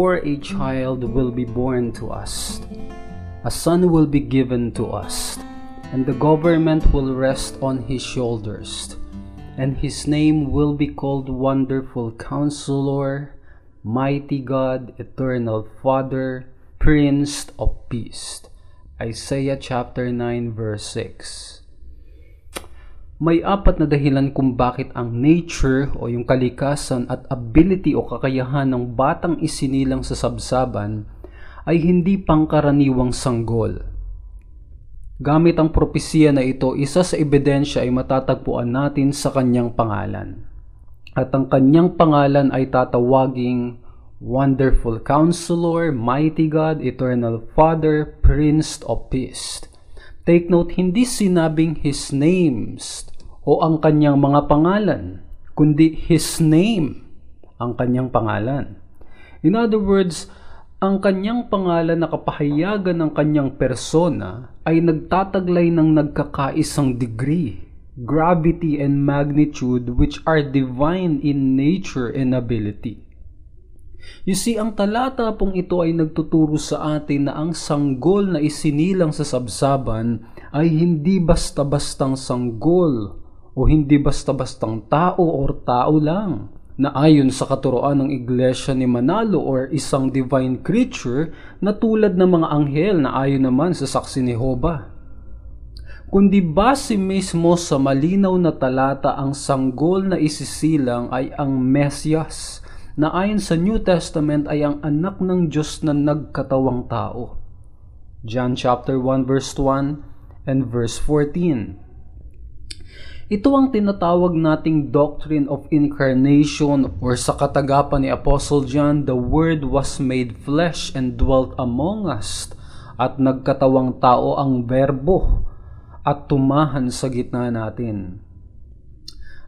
Therefore, a child will be born to us, a son will be given to us, and the government will rest on his shoulders, and his name will be called Wonderful Counselor, Mighty God, Eternal Father, Prince of Peace. Isaiah chapter 9 verse 6. May apat na dahilan kung bakit ang nature o yung kalikasan at ability o kakayahan ng batang isinilang sa sabsaban ay hindi pangkaraniwang sanggol. Gamit ang propesiya na ito, isa sa ebidensya ay matatagpuan natin sa kanyang pangalan. At ang kanyang pangalan ay tatawaging Wonderful Counselor, Mighty God, Eternal Father, Prince of Peace. Take note, hindi sinabing His names o ang kanyang mga pangalan, kundi His name ang kanyang pangalan. In other words, ang kanyang pangalan na kapahayagan ng kanyang persona ay nagtataglay ng nagkakaisang degree, gravity and magnitude which are divine in nature and ability. You see, ang talata pong ito ay nagtuturo sa atin na ang sanggol na isinilang sa sabsaban ay hindi basta-bastang sanggol o hindi basta-bastang tao or tao lang na ayon sa katuroan ng iglesia ni Manalo or isang divine creature na tulad ng mga anghel na ayon naman sa saksi ni Hoba. Kundi base mismo sa malinaw na talata ang sanggol na isisilang ay ang Mesyas na ayon sa New Testament ay ang anak ng Diyos na nagkatawang tao. John chapter 1 verse 1 and verse 14. Ito ang tinatawag nating doctrine of incarnation or sa katagapan ni Apostle John, the Word was made flesh and dwelt among us at nagkatawang tao ang verbo at tumahan sa gitna natin.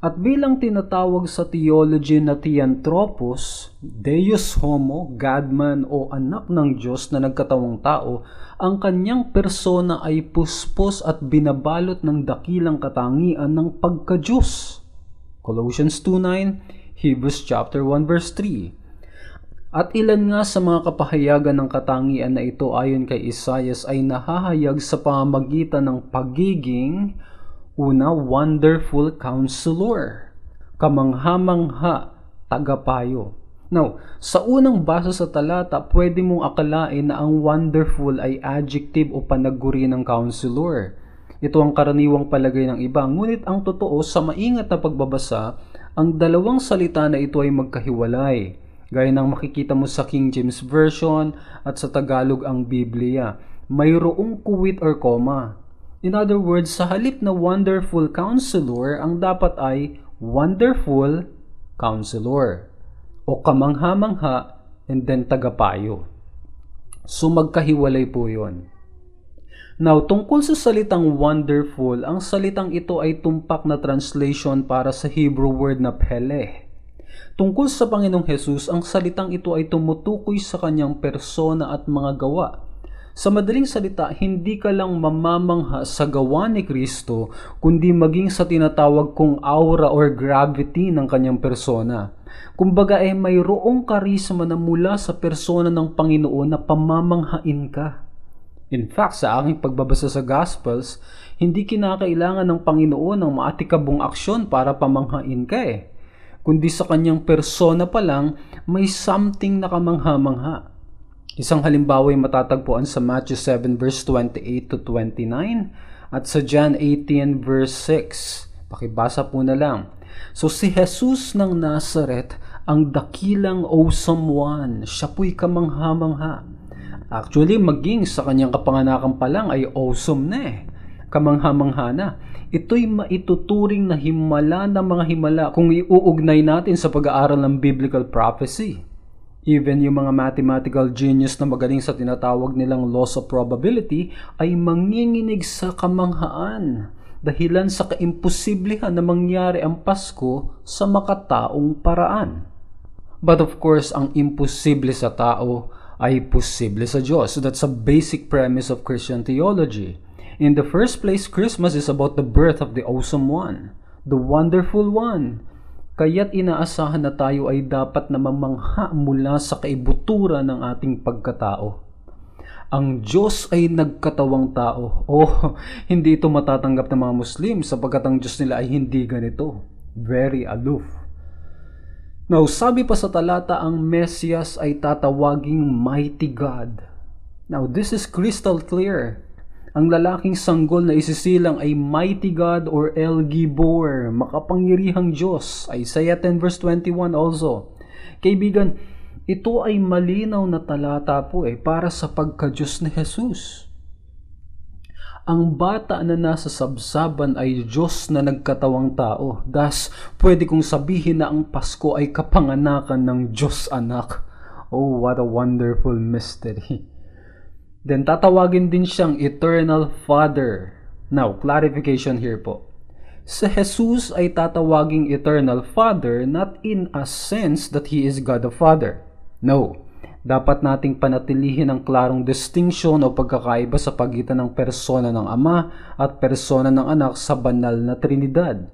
At bilang tinatawag sa theology na Theanthropos, Deus Homo, Godman o anak ng Diyos na nagkatawang tao, ang kanyang persona ay puspos at binabalot ng dakilang katangian ng pagka-Diyos. Colossians 2.9, Hebrews chapter 1 verse 3. At ilan nga sa mga kapahayagan ng katangian na ito ayon kay Isaias ay nahahayag sa pamamagitan ng pagiging Una, wonderful counselor. Kamangha-mangha, tagapayo. Now, sa unang basa sa talata, pwede mong akalain na ang wonderful ay adjective o panaguri ng counselor. Ito ang karaniwang palagay ng iba. Ngunit ang totoo, sa maingat na pagbabasa, ang dalawang salita na ito ay magkahiwalay. Gaya ng makikita mo sa King James Version at sa Tagalog ang Biblia. Mayroong kuwit or comma. In other words, sa halip na wonderful counselor, ang dapat ay wonderful counselor o kamangha-mangha and then tagapayo. So magkahiwalay po yon. Now, tungkol sa salitang wonderful, ang salitang ito ay tumpak na translation para sa Hebrew word na pele. Tungkol sa Panginoong Hesus, ang salitang ito ay tumutukoy sa kanyang persona at mga gawa sa madaling salita, hindi ka lang mamamangha sa gawa ni Kristo, kundi maging sa tinatawag kong aura or gravity ng kanyang persona. Kumbaga ay eh, mayroong karisma na mula sa persona ng Panginoon na pamamanghain ka. In fact, sa aking pagbabasa sa Gospels, hindi kinakailangan ng Panginoon ng maatikabong aksyon para pamanghain ka eh. Kundi sa kanyang persona pa lang, may something na kamangha-mangha. Isang halimbawa ay matatagpuan sa Matthew 7 verse 28 to 29 at sa John 18 verse 6. Pakibasa po na lang. So si Jesus ng Nazareth, ang dakilang awesome one, siya po'y kamangha-mangha. Actually, maging sa kanyang kapanganakan pa lang ay awesome na eh. Kamangha-mangha na. Ito'y maituturing na himala ng mga himala kung iuugnay natin sa pag-aaral ng biblical prophecy. Even yung mga mathematical genius na magaling sa tinatawag nilang laws of probability ay manginginig sa kamanghaan dahilan sa kaimposiblihan na mangyari ang Pasko sa makataong paraan. But of course, ang imposible sa tao ay posible sa Diyos. So that's a basic premise of Christian theology. In the first place, Christmas is about the birth of the awesome one, the wonderful one, kaya't inaasahan na tayo ay dapat na mamangha mula sa kaibutura ng ating pagkatao. Ang Diyos ay nagkatawang tao. Oh, hindi ito matatanggap ng mga Muslim sapagkat ang Diyos nila ay hindi ganito. Very aloof. Now, sabi pa sa talata, ang Mesias ay tatawaging Mighty God. Now, this is crystal clear. Ang lalaking sanggol na isisilang ay Mighty God or El Gibor, makapangyarihang Diyos. Isaiah 10 verse 21 also. Kaibigan, ito ay malinaw na talata po eh para sa pagka-Diyos ni Jesus. Ang bata na nasa sabsaban ay Diyos na nagkatawang tao. Thus, pwede kong sabihin na ang Pasko ay kapanganakan ng Diyos anak. Oh, what a wonderful mystery. Then tatawagin din siyang Eternal Father. Now, clarification here po. Sa Jesus ay tatawaging Eternal Father not in a sense that He is God the Father. No dapat nating panatilihin ang klarong distinction o pagkakaiba sa pagitan ng persona ng Ama at persona ng Anak sa banal na Trinidad.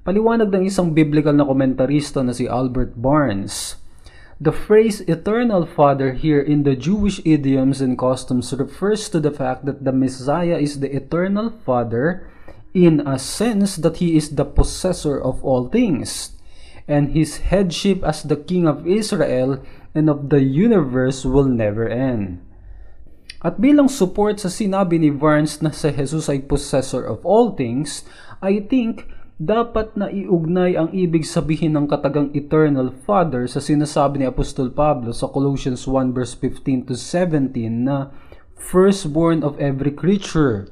Paliwanag ng isang biblical na komentarista na si Albert Barnes, The phrase eternal father here in the Jewish idioms and customs refers to the fact that the Messiah is the eternal father in a sense that he is the possessor of all things, and his headship as the king of Israel and of the universe will never end. At bilang support sa sinabi ni Barnes na si Jesus ay possessor of all things, I think dapat na iugnay ang ibig sabihin ng katagang eternal father sa sinasabi ni Apostol Pablo sa Colossians 1 verse 15 to 17 na firstborn of every creature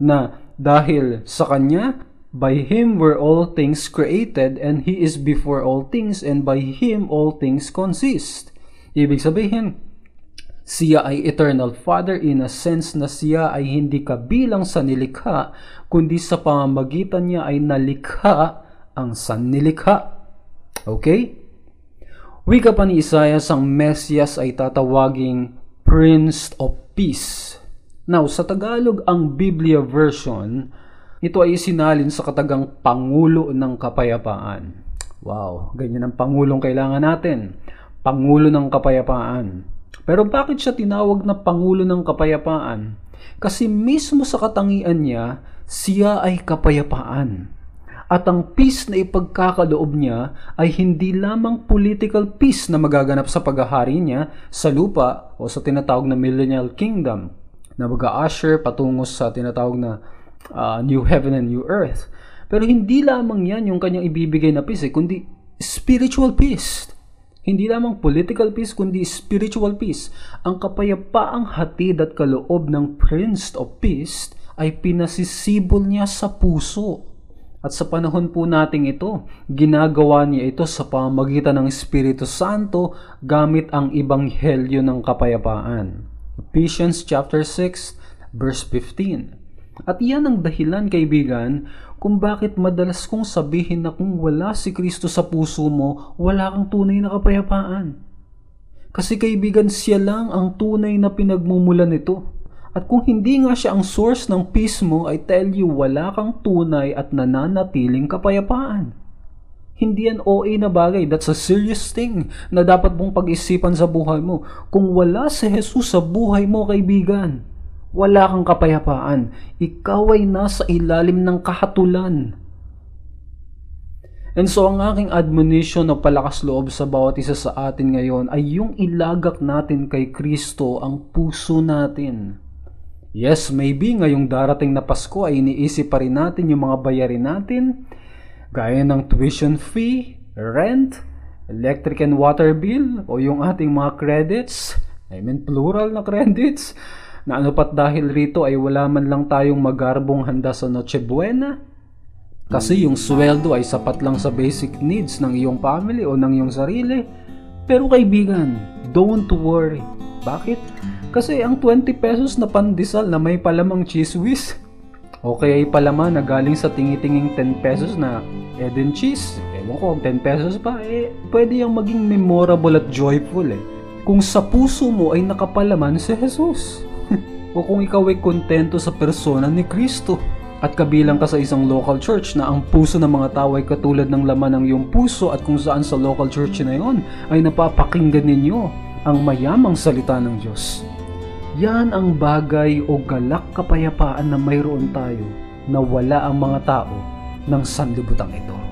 na dahil sa kanya by him were all things created and he is before all things and by him all things consist. Ibig sabihin, siya ay eternal father in a sense na siya ay hindi kabilang sa nilikha, kundi sa pamamagitan niya ay nalikha ang sannilikha. Okay? Wika pa ni Isaiah, ang Mesias ay tatawaging Prince of Peace. Now, sa Tagalog, ang Biblia version, ito ay isinalin sa katagang Pangulo ng Kapayapaan. Wow, ganyan ang Pangulong kailangan natin. Pangulo ng Kapayapaan. Pero bakit siya tinawag na Pangulo ng Kapayapaan? Kasi mismo sa katangian niya, siya ay kapayapaan. At ang peace na ipagkakaloob niya ay hindi lamang political peace na magaganap sa paghahari niya sa lupa o sa tinatawag na millennial kingdom na mag-usher patungo sa tinatawag na uh, new heaven and new earth. Pero hindi lamang yan yung kanyang ibibigay na peace, eh, kundi spiritual peace. Hindi lamang political peace kundi spiritual peace. Ang kapayapaang hatid at kaloob ng Prince of Peace ay pinasisibol niya sa puso. At sa panahon po nating ito, ginagawa niya ito sa pamagitan ng Espiritu Santo gamit ang ibanghelyo ng kapayapaan. Ephesians chapter 6 verse 15. At iyan ang dahilan kaibigan kung bakit madalas kong sabihin na kung wala si Kristo sa puso mo, wala kang tunay na kapayapaan. Kasi kaibigan, siya lang ang tunay na pinagmumulan nito. At kung hindi nga siya ang source ng peace mo, I tell you, wala kang tunay at nananatiling kapayapaan. Hindi yan OA na bagay. That's a serious thing na dapat mong pag-isipan sa buhay mo. Kung wala si Jesus sa buhay mo, kaibigan, wala kang kapayapaan. Ikaw ay nasa ilalim ng kahatulan. And so ang aking admonition na palakas loob sa bawat isa sa atin ngayon ay yung ilagak natin kay Kristo ang puso natin. Yes, maybe ngayong darating na Pasko ay iniisip pa rin natin yung mga bayarin natin, gaya ng tuition fee, rent, electric and water bill, o yung ating mga credits, I mean plural na credits, na ano pat dahil rito ay wala man lang tayong magarbong handa sa Noche Buena. Kasi yung sweldo ay sapat lang sa basic needs ng iyong family o ng iyong sarili. Pero kaibigan, don't worry. Bakit? Kasi ang 20 pesos na pandesal na may palamang cheese whiz, okay ay palaman na galing sa tingitinging 10 pesos na Eden cheese. Ewan ko, 10 pesos pa, eh, pwede yung maging memorable at joyful eh. Kung sa puso mo ay nakapalaman si Jesus o kung ikaw ay kontento sa persona ni Kristo. at kabilang ka sa isang local church na ang puso ng mga tao ay katulad ng laman ng iyong puso at kung saan sa local church na yon ay napapakinggan ninyo ang mayamang salita ng Diyos. Yan ang bagay o galak kapayapaan na mayroon tayo na wala ang mga tao ng sanlibutan ito.